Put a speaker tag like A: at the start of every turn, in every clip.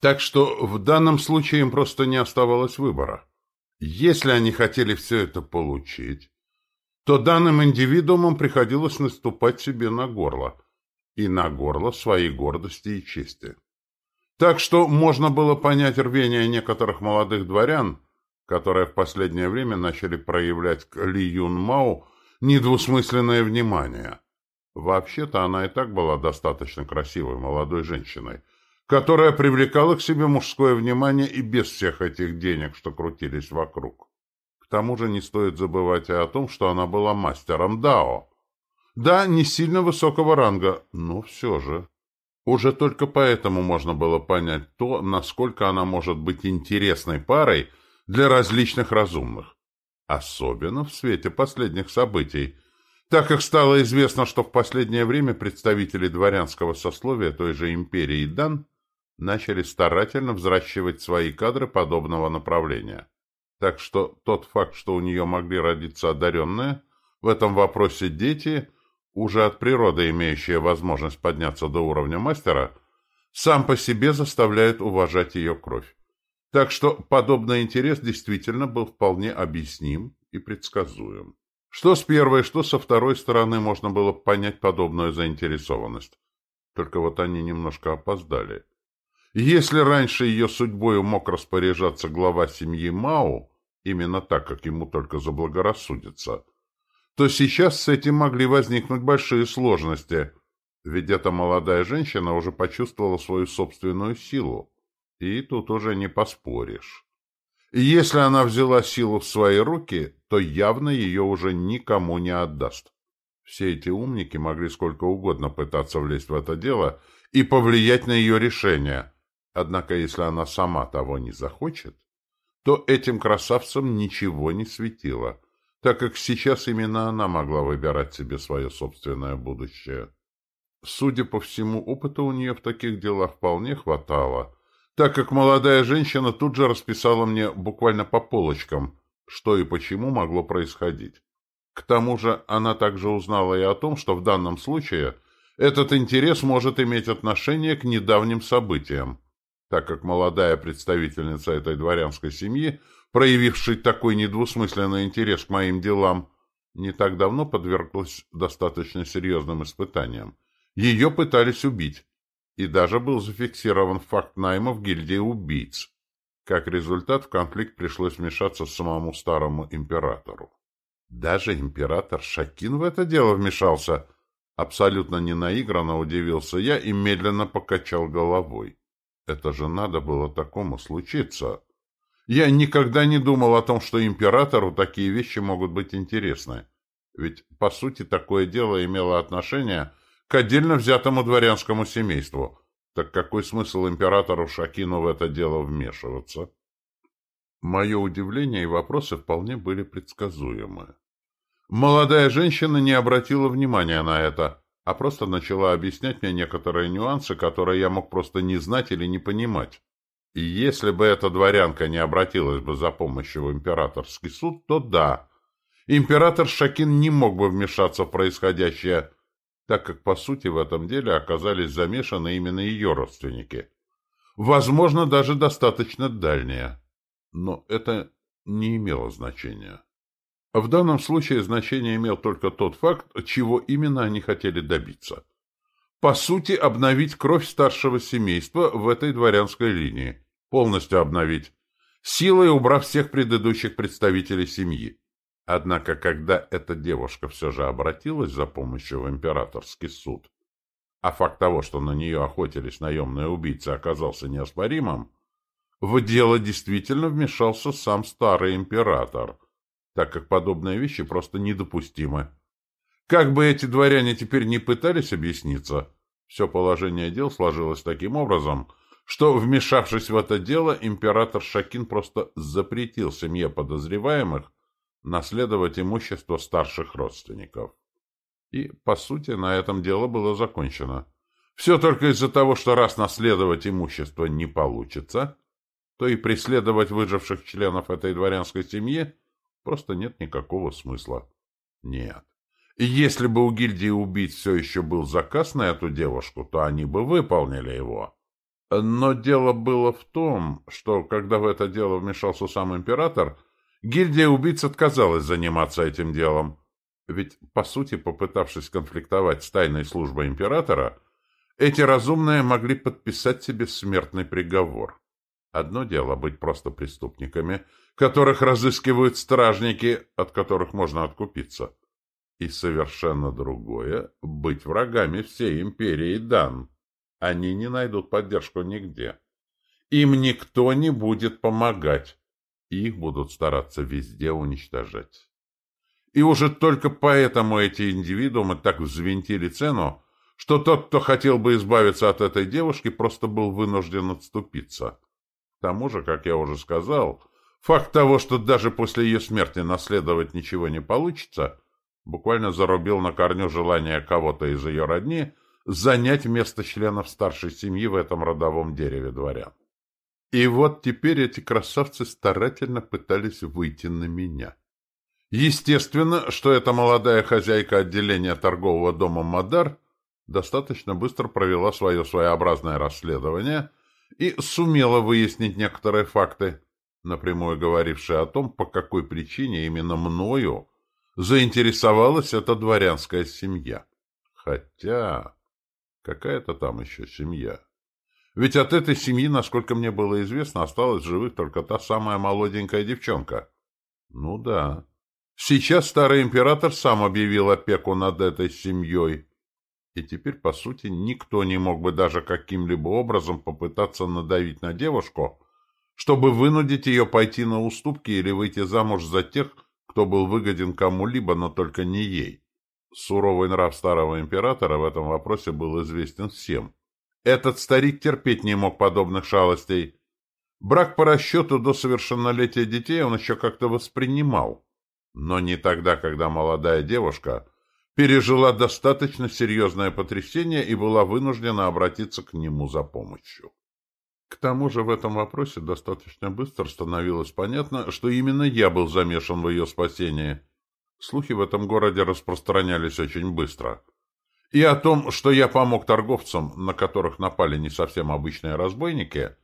A: Так что в данном случае им просто не оставалось выбора. Если они хотели все это получить, то данным индивидуумам приходилось наступать себе на горло. И на горло своей гордости и чести. Так что можно было понять рвение некоторых молодых дворян, которые в последнее время начали проявлять к Ли Юн Мау недвусмысленное внимание. Вообще-то она и так была достаточно красивой молодой женщиной, которая привлекала к себе мужское внимание и без всех этих денег, что крутились вокруг. К тому же не стоит забывать и о том, что она была мастером Дао. Да, не сильно высокого ранга, но все же. Уже только поэтому можно было понять то, насколько она может быть интересной парой для различных разумных. Особенно в свете последних событий, так как стало известно, что в последнее время представители дворянского сословия той же империи Дан начали старательно взращивать свои кадры подобного направления. Так что тот факт, что у нее могли родиться одаренные, в этом вопросе дети, уже от природы имеющие возможность подняться до уровня мастера, сам по себе заставляет уважать ее кровь. Так что подобный интерес действительно был вполне объясним и предсказуем. Что с первой, что со второй стороны можно было понять подобную заинтересованность. Только вот они немножко опоздали. Если раньше ее судьбой мог распоряжаться глава семьи Мау, именно так, как ему только заблагорассудится, то сейчас с этим могли возникнуть большие сложности, ведь эта молодая женщина уже почувствовала свою собственную силу, и тут уже не поспоришь. И если она взяла силу в свои руки, то явно ее уже никому не отдаст. Все эти умники могли сколько угодно пытаться влезть в это дело и повлиять на ее решение – Однако, если она сама того не захочет, то этим красавцам ничего не светило, так как сейчас именно она могла выбирать себе свое собственное будущее. Судя по всему, опыта у нее в таких делах вполне хватало, так как молодая женщина тут же расписала мне буквально по полочкам, что и почему могло происходить. К тому же она также узнала и о том, что в данном случае этот интерес может иметь отношение к недавним событиям, так как молодая представительница этой дворянской семьи, проявившей такой недвусмысленный интерес к моим делам, не так давно подверглась достаточно серьезным испытаниям. Ее пытались убить, и даже был зафиксирован факт найма в гильдии убийц. Как результат, в конфликт пришлось вмешаться самому старому императору. Даже император Шакин в это дело вмешался. Абсолютно ненаигранно удивился я и медленно покачал головой. Это же надо было такому случиться. Я никогда не думал о том, что императору такие вещи могут быть интересны. Ведь, по сути, такое дело имело отношение к отдельно взятому дворянскому семейству. Так какой смысл императору Шакину в это дело вмешиваться? Мое удивление и вопросы вполне были предсказуемы. Молодая женщина не обратила внимания на это а просто начала объяснять мне некоторые нюансы, которые я мог просто не знать или не понимать. И если бы эта дворянка не обратилась бы за помощью в императорский суд, то да, император Шакин не мог бы вмешаться в происходящее, так как, по сути, в этом деле оказались замешаны именно ее родственники. Возможно, даже достаточно дальние. Но это не имело значения. В данном случае значение имел только тот факт, чего именно они хотели добиться. По сути, обновить кровь старшего семейства в этой дворянской линии. Полностью обновить. Силой убрав всех предыдущих представителей семьи. Однако, когда эта девушка все же обратилась за помощью в императорский суд, а факт того, что на нее охотились наемные убийцы, оказался неоспоримым, в дело действительно вмешался сам старый император – так как подобные вещи просто недопустимы. Как бы эти дворяне теперь не пытались объясниться, все положение дел сложилось таким образом, что, вмешавшись в это дело, император Шакин просто запретил семье подозреваемых наследовать имущество старших родственников. И, по сути, на этом дело было закончено. Все только из-за того, что раз наследовать имущество не получится, то и преследовать выживших членов этой дворянской семьи – просто нет никакого смысла. Нет. И если бы у гильдии убийц все еще был заказ на эту девушку, то они бы выполнили его. Но дело было в том, что, когда в это дело вмешался сам император, гильдия убийц отказалась заниматься этим делом. Ведь, по сути, попытавшись конфликтовать с тайной службой императора, эти разумные могли подписать себе смертный приговор. Одно дело быть просто преступниками, которых разыскивают стражники, от которых можно откупиться. И совершенно другое — быть врагами всей империи Дан. Они не найдут поддержку нигде. Им никто не будет помогать. Их будут стараться везде уничтожать. И уже только поэтому эти индивидуумы так взвинтили цену, что тот, кто хотел бы избавиться от этой девушки, просто был вынужден отступиться. К тому же, как я уже сказал, факт того, что даже после ее смерти наследовать ничего не получится, буквально зарубил на корню желание кого-то из ее родни занять место членов старшей семьи в этом родовом дереве дворян. И вот теперь эти красавцы старательно пытались выйти на меня. Естественно, что эта молодая хозяйка отделения торгового дома «Мадар» достаточно быстро провела свое своеобразное расследование и сумела выяснить некоторые факты, напрямую говорившие о том, по какой причине именно мною заинтересовалась эта дворянская семья. Хотя... Какая-то там еще семья. Ведь от этой семьи, насколько мне было известно, осталась живых только та самая молоденькая девчонка. Ну да. Сейчас старый император сам объявил опеку над этой семьей. И теперь, по сути, никто не мог бы даже каким-либо образом попытаться надавить на девушку, чтобы вынудить ее пойти на уступки или выйти замуж за тех, кто был выгоден кому-либо, но только не ей. Суровый нрав старого императора в этом вопросе был известен всем. Этот старик терпеть не мог подобных шалостей. Брак по расчету до совершеннолетия детей он еще как-то воспринимал. Но не тогда, когда молодая девушка пережила достаточно серьезное потрясение и была вынуждена обратиться к нему за помощью. К тому же в этом вопросе достаточно быстро становилось понятно, что именно я был замешан в ее спасении – Слухи в этом городе распространялись очень быстро. И о том, что я помог торговцам, на которых напали не совсем обычные разбойники,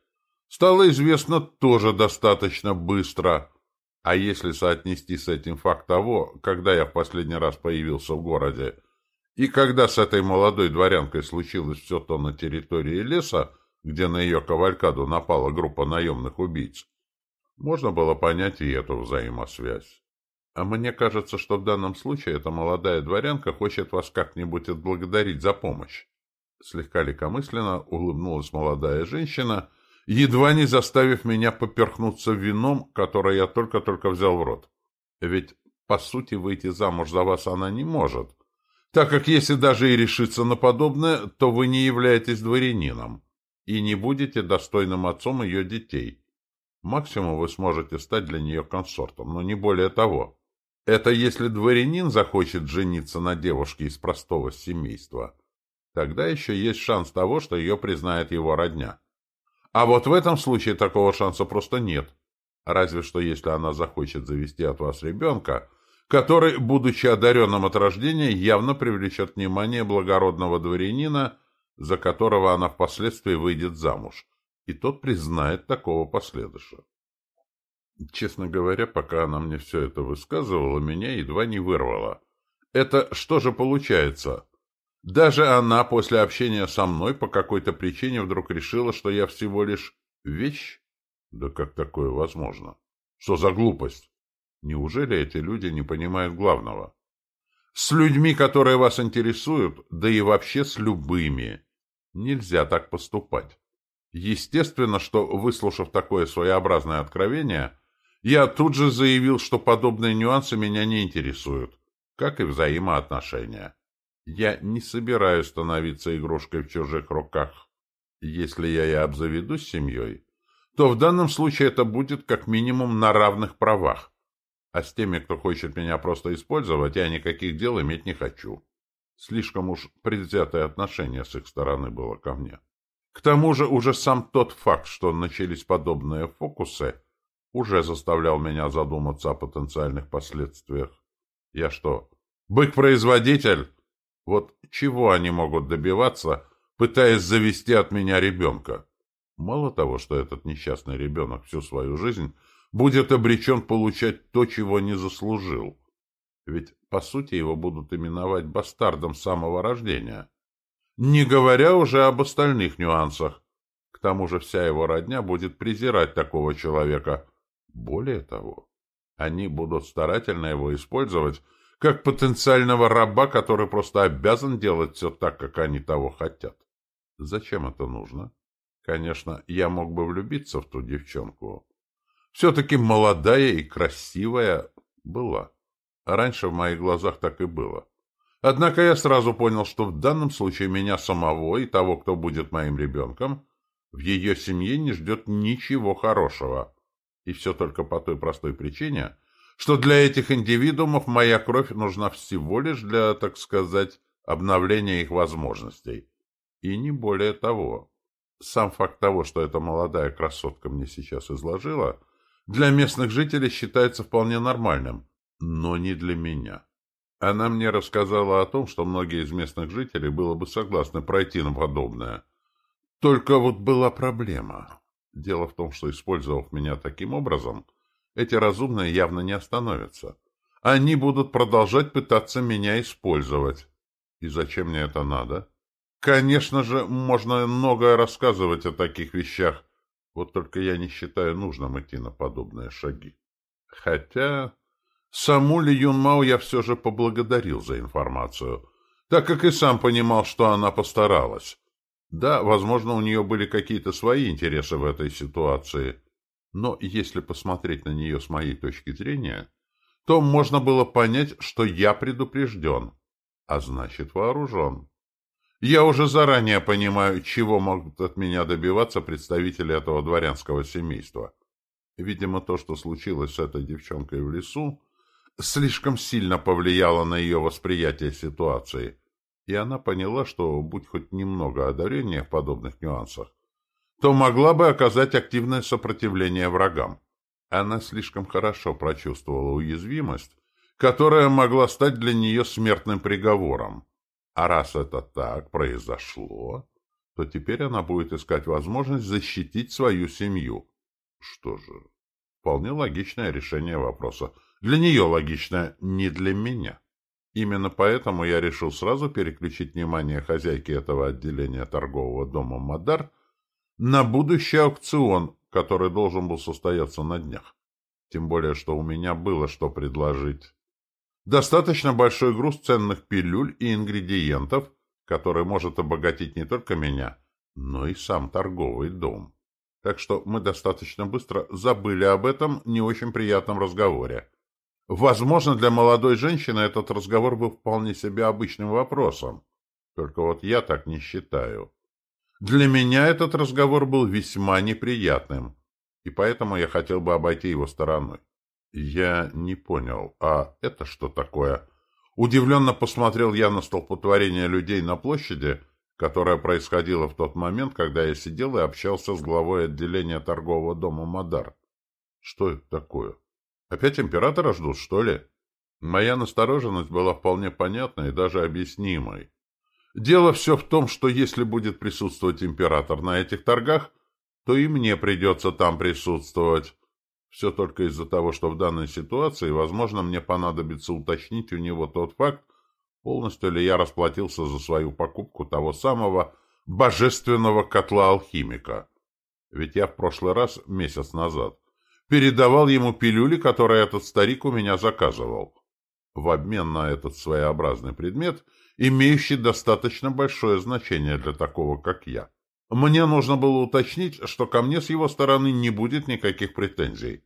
A: стало известно тоже достаточно быстро. А если соотнести с этим факт того, когда я в последний раз появился в городе, и когда с этой молодой дворянкой случилось все то на территории леса, где на ее кавалькаду напала группа наемных убийц, можно было понять и эту взаимосвязь. А мне кажется, что в данном случае эта молодая дворянка хочет вас как-нибудь отблагодарить за помощь. Слегка легкомысленно улыбнулась молодая женщина, едва не заставив меня поперхнуться вином, которое я только-только взял в рот. Ведь, по сути, выйти замуж за вас она не может, так как если даже и решиться на подобное, то вы не являетесь дворянином и не будете достойным отцом ее детей. Максимум вы сможете стать для нее консортом, но не более того. Это если дворянин захочет жениться на девушке из простого семейства. Тогда еще есть шанс того, что ее признает его родня. А вот в этом случае такого шанса просто нет. Разве что если она захочет завести от вас ребенка, который, будучи одаренным от рождения, явно привлечет внимание благородного дворянина, за которого она впоследствии выйдет замуж, и тот признает такого последующего. Честно говоря, пока она мне все это высказывала, меня едва не вырвало. Это что же получается? Даже она после общения со мной по какой-то причине вдруг решила, что я всего лишь вещь? Да как такое возможно? Что за глупость? Неужели эти люди не понимают главного? С людьми, которые вас интересуют, да и вообще с любыми, нельзя так поступать. Естественно, что, выслушав такое своеобразное откровение, я тут же заявил, что подобные нюансы меня не интересуют, как и взаимоотношения. Я не собираюсь становиться игрушкой в чужих руках. Если я и обзаведусь семьей, то в данном случае это будет как минимум на равных правах. А с теми, кто хочет меня просто использовать, я никаких дел иметь не хочу. Слишком уж предвзятое отношение с их стороны было ко мне. К тому же уже сам тот факт, что начались подобные фокусы, уже заставлял меня задуматься о потенциальных последствиях. Я что, бык-производитель? Вот чего они могут добиваться, пытаясь завести от меня ребенка? Мало того, что этот несчастный ребенок всю свою жизнь будет обречен получать то, чего не заслужил. Ведь, по сути, его будут именовать бастардом самого рождения. Не говоря уже об остальных нюансах. К тому же вся его родня будет презирать такого человека. Более того, они будут старательно его использовать как потенциального раба, который просто обязан делать все так, как они того хотят. Зачем это нужно? Конечно, я мог бы влюбиться в ту девчонку. Все-таки молодая и красивая была. Раньше в моих глазах так и было. Однако я сразу понял, что в данном случае меня самого и того, кто будет моим ребенком, в ее семье не ждет ничего хорошего. И все только по той простой причине, что для этих индивидуумов моя кровь нужна всего лишь для, так сказать, обновления их возможностей. И не более того. Сам факт того, что эта молодая красотка мне сейчас изложила, для местных жителей считается вполне нормальным, но не для меня. Она мне рассказала о том, что многие из местных жителей было бы согласны пройти на подобное. Только вот была проблема. Дело в том, что, использовав меня таким образом, эти разумные явно не остановятся. Они будут продолжать пытаться меня использовать. И зачем мне это надо? Конечно же, можно многое рассказывать о таких вещах, вот только я не считаю нужным идти на подобные шаги. Хотя... Саму Ли Юнмао я все же поблагодарил за информацию, так как и сам понимал, что она постаралась. Да, возможно, у нее были какие-то свои интересы в этой ситуации, но если посмотреть на нее с моей точки зрения, то можно было понять, что я предупрежден, а значит вооружен. Я уже заранее понимаю, чего могут от меня добиваться представители этого дворянского семейства. Видимо, то, что случилось с этой девчонкой в лесу, слишком сильно повлияло на ее восприятие ситуации, и она поняла, что, будь хоть немного одарения в подобных нюансах, то могла бы оказать активное сопротивление врагам. Она слишком хорошо прочувствовала уязвимость, которая могла стать для нее смертным приговором. А раз это так произошло, то теперь она будет искать возможность защитить свою семью. Что же, вполне логичное решение вопроса. Для нее логично, не для меня. Именно поэтому я решил сразу переключить внимание хозяйки этого отделения торгового дома «Мадар» на будущий аукцион, который должен был состояться на днях. Тем более, что у меня было что предложить. Достаточно большой груз ценных пилюль и ингредиентов, который может обогатить не только меня, но и сам торговый дом. Так что мы достаточно быстро забыли об этом не очень приятном разговоре. Возможно, для молодой женщины этот разговор был вполне себе обычным вопросом. Только вот я так не считаю. Для меня этот разговор был весьма неприятным, и поэтому я хотел бы обойти его стороной. Я не понял, а это что такое? Удивленно посмотрел я на столпотворение людей на площади, которое происходило в тот момент, когда я сидел и общался с главой отделения торгового дома «Мадар». Что это такое? Опять императора ждут, что ли? Моя настороженность была вполне понятной и даже объяснимой. Дело все в том, что если будет присутствовать император на этих торгах, то и мне придется там присутствовать. Все только из-за того, что в данной ситуации, возможно, мне понадобится уточнить у него тот факт, полностью ли я расплатился за свою покупку того самого божественного котла алхимика. Ведь я в прошлый раз, месяц назад, передавал ему пилюли, которые этот старик у меня заказывал. В обмен на этот своеобразный предмет, имеющий достаточно большое значение для такого, как я. Мне нужно было уточнить, что ко мне с его стороны не будет никаких претензий,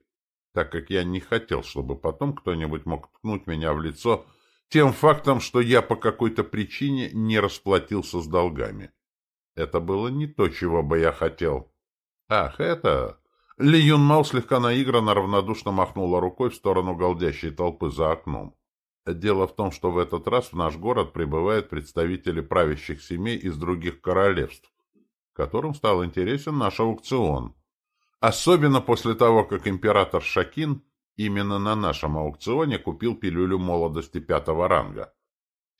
A: так как я не хотел, чтобы потом кто-нибудь мог ткнуть меня в лицо тем фактом, что я по какой-то причине не расплатился с долгами. Это было не то, чего бы я хотел. Ах, это... Ли Юн Мау слегка наигранно равнодушно махнула рукой в сторону голдящей толпы за окном. Дело в том, что в этот раз в наш город прибывают представители правящих семей из других королевств, которым стал интересен наш аукцион. Особенно после того, как император Шакин именно на нашем аукционе купил пилюлю молодости пятого ранга.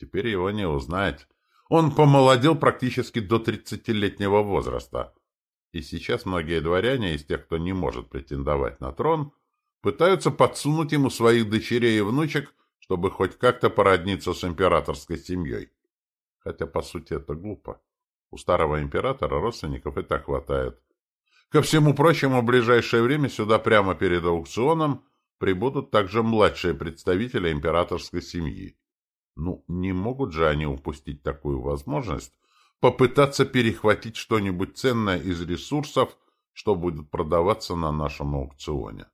A: Теперь его не узнать. Он помолодел практически до тридцатилетнего возраста. И сейчас многие дворяне из тех, кто не может претендовать на трон, пытаются подсунуть ему своих дочерей и внучек, чтобы хоть как-то породниться с императорской семьей. Хотя, по сути, это глупо. У старого императора родственников и так хватает. Ко всему прочему, в ближайшее время сюда прямо перед аукционом прибудут также младшие представители императорской семьи. Ну, не могут же они упустить такую возможность попытаться перехватить что-нибудь ценное из ресурсов, что будет продаваться на нашем аукционе.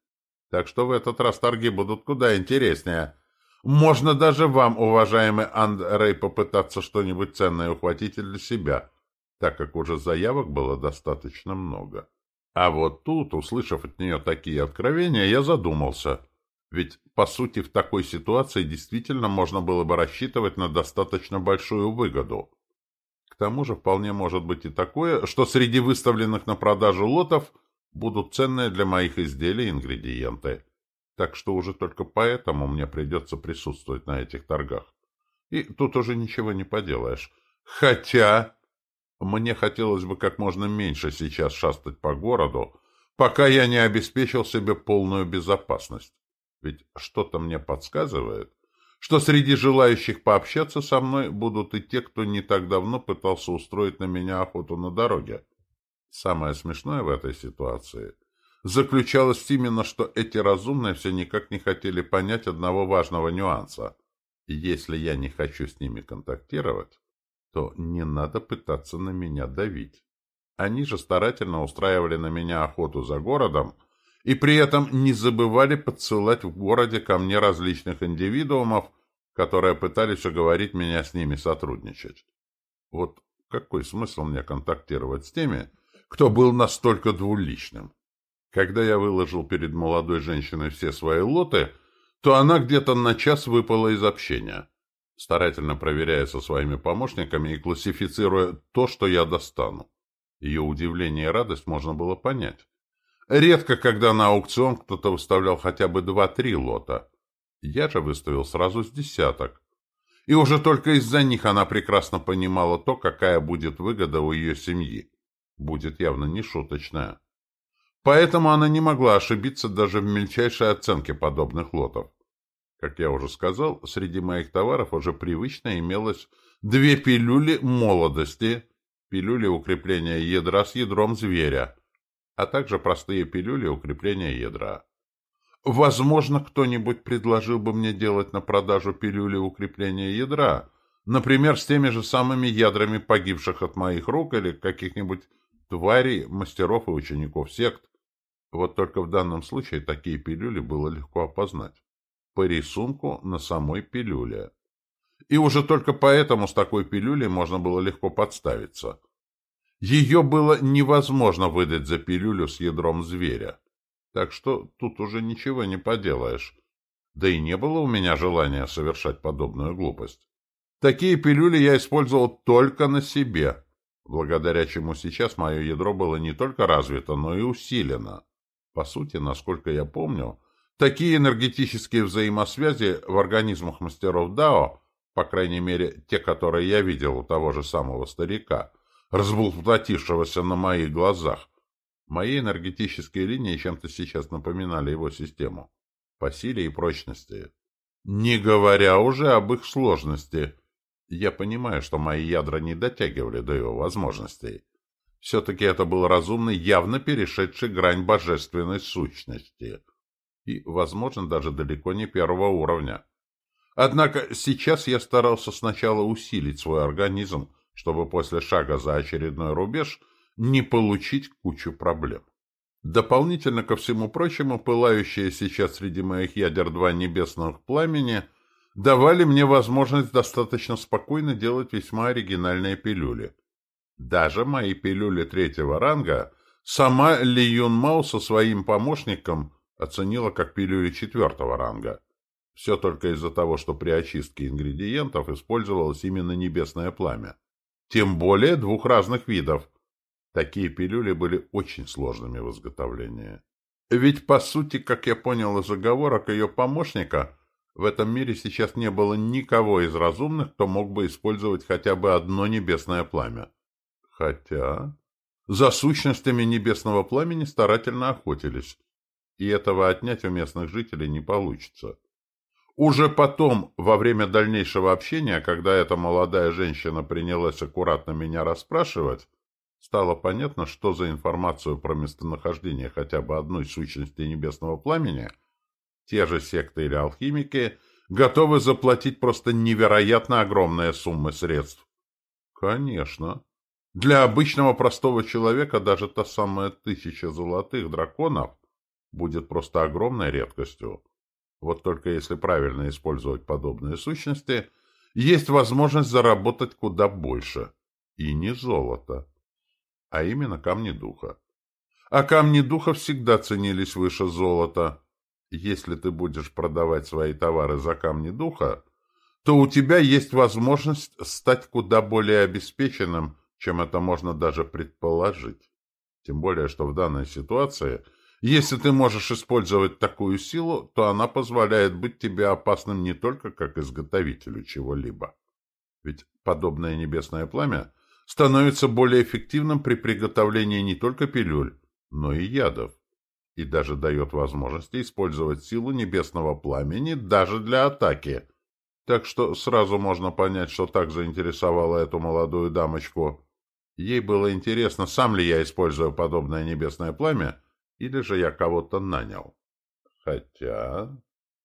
A: Так что в этот раз торги будут куда интереснее. Можно даже вам, уважаемый Андрей, попытаться что-нибудь ценное ухватить для себя, так как уже заявок было достаточно много. А вот тут, услышав от нее такие откровения, я задумался. Ведь, по сути, в такой ситуации действительно можно было бы рассчитывать на достаточно большую выгоду. К тому же вполне может быть и такое, что среди выставленных на продажу лотов будут ценные для моих изделий ингредиенты. Так что уже только поэтому мне придется присутствовать на этих торгах. И тут уже ничего не поделаешь. Хотя мне хотелось бы как можно меньше сейчас шастать по городу, пока я не обеспечил себе полную безопасность. Ведь что-то мне подсказывает, что среди желающих пообщаться со мной будут и те, кто не так давно пытался устроить на меня охоту на дороге. Самое смешное в этой ситуации заключалось именно, что эти разумные все никак не хотели понять одного важного нюанса. Если я не хочу с ними контактировать, то не надо пытаться на меня давить. Они же старательно устраивали на меня охоту за городом, и при этом не забывали подсылать в городе ко мне различных индивидуумов, которые пытались уговорить меня с ними сотрудничать. Вот какой смысл мне контактировать с теми, кто был настолько двуличным? Когда я выложил перед молодой женщиной все свои лоты, то она где-то на час выпала из общения, старательно проверяя со своими помощниками и классифицируя то, что я достану. Ее удивление и радость можно было понять. Редко, когда на аукцион кто-то выставлял хотя бы два-три лота. Я же выставил сразу с десяток. И уже только из-за них она прекрасно понимала то, какая будет выгода у ее семьи. Будет явно не шуточная. Поэтому она не могла ошибиться даже в мельчайшей оценке подобных лотов. Как я уже сказал, среди моих товаров уже привычно имелось две пилюли молодости, пилюли укрепления ядра с ядром зверя, а также простые пилюли укрепления ядра. Возможно, кто-нибудь предложил бы мне делать на продажу пилюли укрепления ядра, например, с теми же самыми ядрами погибших от моих рук или каких-нибудь тварей, мастеров и учеников сект. Вот только в данном случае такие пилюли было легко опознать. По рисунку на самой пилюле. И уже только поэтому с такой пилюлей можно было легко подставиться. Ее было невозможно выдать за пилюлю с ядром зверя. Так что тут уже ничего не поделаешь. Да и не было у меня желания совершать подобную глупость. Такие пилюли я использовал только на себе, благодаря чему сейчас мое ядро было не только развито, но и усилено. По сути, насколько я помню, такие энергетические взаимосвязи в организмах мастеров Дао, по крайней мере, те, которые я видел у того же самого старика, разбултатившегося на моих глазах. Мои энергетические линии чем-то сейчас напоминали его систему. По силе и прочности. Не говоря уже об их сложности. Я понимаю, что мои ядра не дотягивали до его возможностей. Все-таки это был разумный, явно перешедший грань божественной сущности. И, возможно, даже далеко не первого уровня. Однако сейчас я старался сначала усилить свой организм, чтобы после шага за очередной рубеж не получить кучу проблем. Дополнительно ко всему прочему, пылающие сейчас среди моих ядер два небесных пламени давали мне возможность достаточно спокойно делать весьма оригинальные пилюли. Даже мои пилюли третьего ранга сама Ли Юн Мао со своим помощником оценила как пилюли четвертого ранга. Все только из-за того, что при очистке ингредиентов использовалось именно небесное пламя. Тем более двух разных видов. Такие пилюли были очень сложными в изготовлении. Ведь, по сути, как я понял из заговорок ее помощника, в этом мире сейчас не было никого из разумных, кто мог бы использовать хотя бы одно небесное пламя. Хотя... за сущностями небесного пламени старательно охотились, и этого отнять у местных жителей не получится. Уже потом, во время дальнейшего общения, когда эта молодая женщина принялась аккуратно меня расспрашивать, стало понятно, что за информацию про местонахождение хотя бы одной сущности небесного пламени те же секты или алхимики готовы заплатить просто невероятно огромные суммы средств. Конечно. Для обычного простого человека даже та самая тысяча золотых драконов будет просто огромной редкостью. Вот только если правильно использовать подобные сущности, есть возможность заработать куда больше. И не золото, а именно камни духа. А камни духа всегда ценились выше золота. Если ты будешь продавать свои товары за камни духа, то у тебя есть возможность стать куда более обеспеченным, чем это можно даже предположить. Тем более, что в данной ситуации – если ты можешь использовать такую силу, то она позволяет быть тебе опасным не только как изготовителю чего-либо. Ведь подобное небесное пламя становится более эффективным при приготовлении не только пилюль, но и ядов, и даже дает возможность использовать силу небесного пламени даже для атаки. Так что сразу можно понять, что так заинтересовало эту молодую дамочку. Ей было интересно, сам ли я использую подобное небесное пламя, или же я кого-то нанял. Хотя...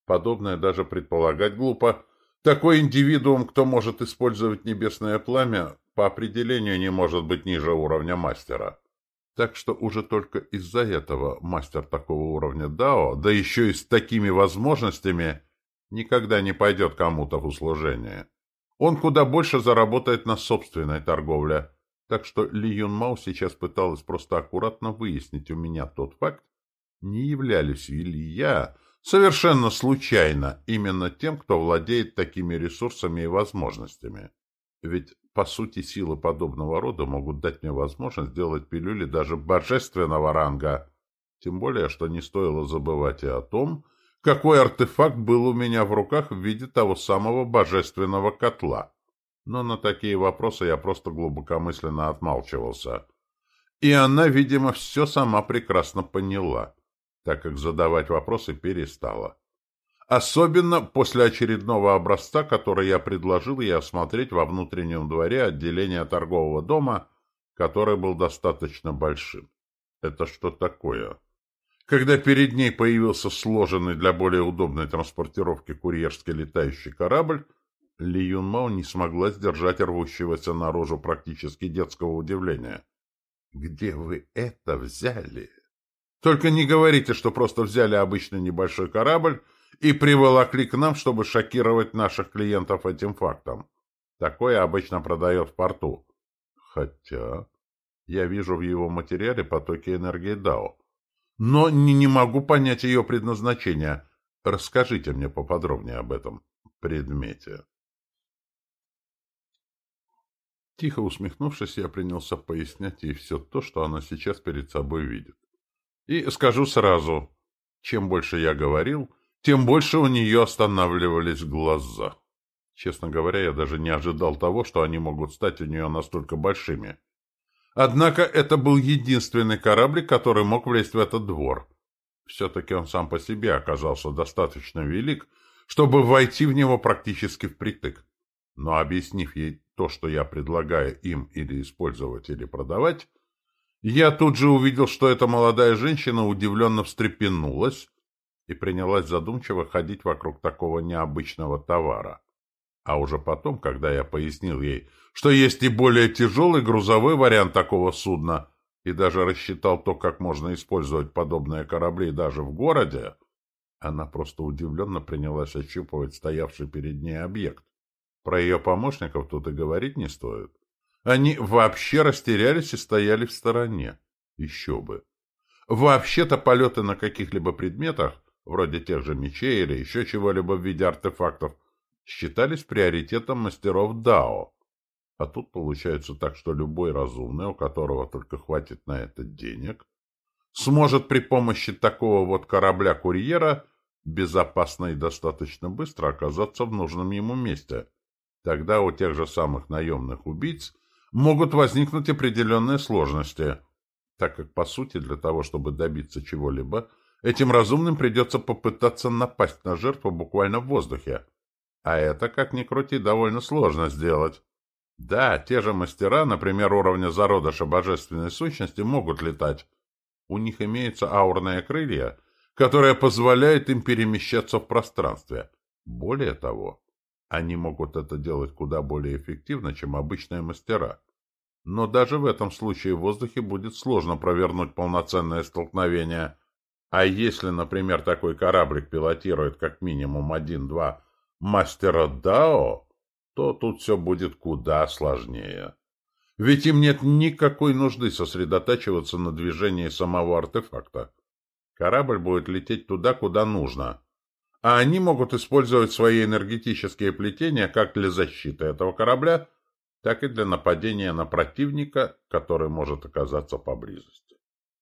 A: Подобное даже предполагать глупо. Такой индивидуум, кто может использовать небесное пламя, по определению не может быть ниже уровня мастера. Так что уже только из-за этого мастер такого уровня Дао, да еще и с такими возможностями, никогда не пойдет кому-то в услужение. Он куда больше заработает на собственной торговле, так что Ли Юн Мао сейчас пыталась просто аккуратно выяснить у меня тот факт, не являлись ли я совершенно случайно именно тем, кто владеет такими ресурсами и возможностями. Ведь, по сути, силы подобного рода могут дать мне возможность сделать пилюли даже божественного ранга. Тем более, что не стоило забывать и о том, какой артефакт был у меня в руках в виде того самого божественного котла но на такие вопросы я просто глубокомысленно отмалчивался. И она, видимо, все сама прекрасно поняла, так как задавать вопросы перестала. Особенно после очередного образца, который я предложил ей осмотреть во внутреннем дворе отделения торгового дома, который был достаточно большим. Это что такое? Когда перед ней появился сложенный для более удобной транспортировки курьерский летающий корабль, ли Юн Мао не смогла сдержать рвущегося наружу практически детского удивления. «Где вы это взяли?» «Только не говорите, что просто взяли обычный небольшой корабль и приволокли к нам, чтобы шокировать наших клиентов этим фактом. Такое обычно продает в порту. Хотя я вижу в его материале потоки энергии Дао. Но не, не могу понять ее предназначение. Расскажите мне поподробнее об этом предмете». Тихо усмехнувшись, я принялся пояснять ей все то, что она сейчас перед собой видит. И скажу сразу, чем больше я говорил, тем больше у нее останавливались глаза. Честно говоря, я даже не ожидал того, что они могут стать у нее настолько большими. Однако это был единственный корабль, который мог влезть в этот двор. Все-таки он сам по себе оказался достаточно велик, чтобы войти в него практически впритык. Но объяснив ей то, что я предлагаю им или использовать, или продавать, я тут же увидел, что эта молодая женщина удивленно встрепенулась и принялась задумчиво ходить вокруг такого необычного товара. А уже потом, когда я пояснил ей, что есть и более тяжелый грузовой вариант такого судна, и даже рассчитал то, как можно использовать подобные корабли даже в городе, она просто удивленно принялась ощупывать стоявший перед ней объект. Про ее помощников тут и говорить не стоит. Они вообще растерялись и стояли в стороне. Еще бы. Вообще-то полеты на каких-либо предметах, вроде тех же мечей или еще чего-либо в виде артефактов, считались приоритетом мастеров Дао. А тут получается так, что любой разумный, у которого только хватит на это денег, сможет при помощи такого вот корабля-курьера безопасно и достаточно быстро оказаться в нужном ему месте – Тогда у тех же самых наемных убийц могут возникнуть определенные сложности, так как, по сути, для того, чтобы добиться чего-либо, этим разумным придется попытаться напасть на жертву буквально в воздухе. А это, как ни крути, довольно сложно сделать. Да, те же мастера, например, уровня зародыша божественной сущности, могут летать. У них имеются аурные крылья, которые позволяют им перемещаться в пространстве. Более того, они могут это делать куда более эффективно, чем обычные мастера. Но даже в этом случае в воздухе будет сложно провернуть полноценное столкновение. А если, например, такой кораблик пилотирует как минимум один-два мастера Дао, то тут все будет куда сложнее. Ведь им нет никакой нужды сосредотачиваться на движении самого артефакта. Корабль будет лететь туда, куда нужно. А они могут использовать свои энергетические плетения как для защиты этого корабля, так и для нападения на противника, который может оказаться поблизости.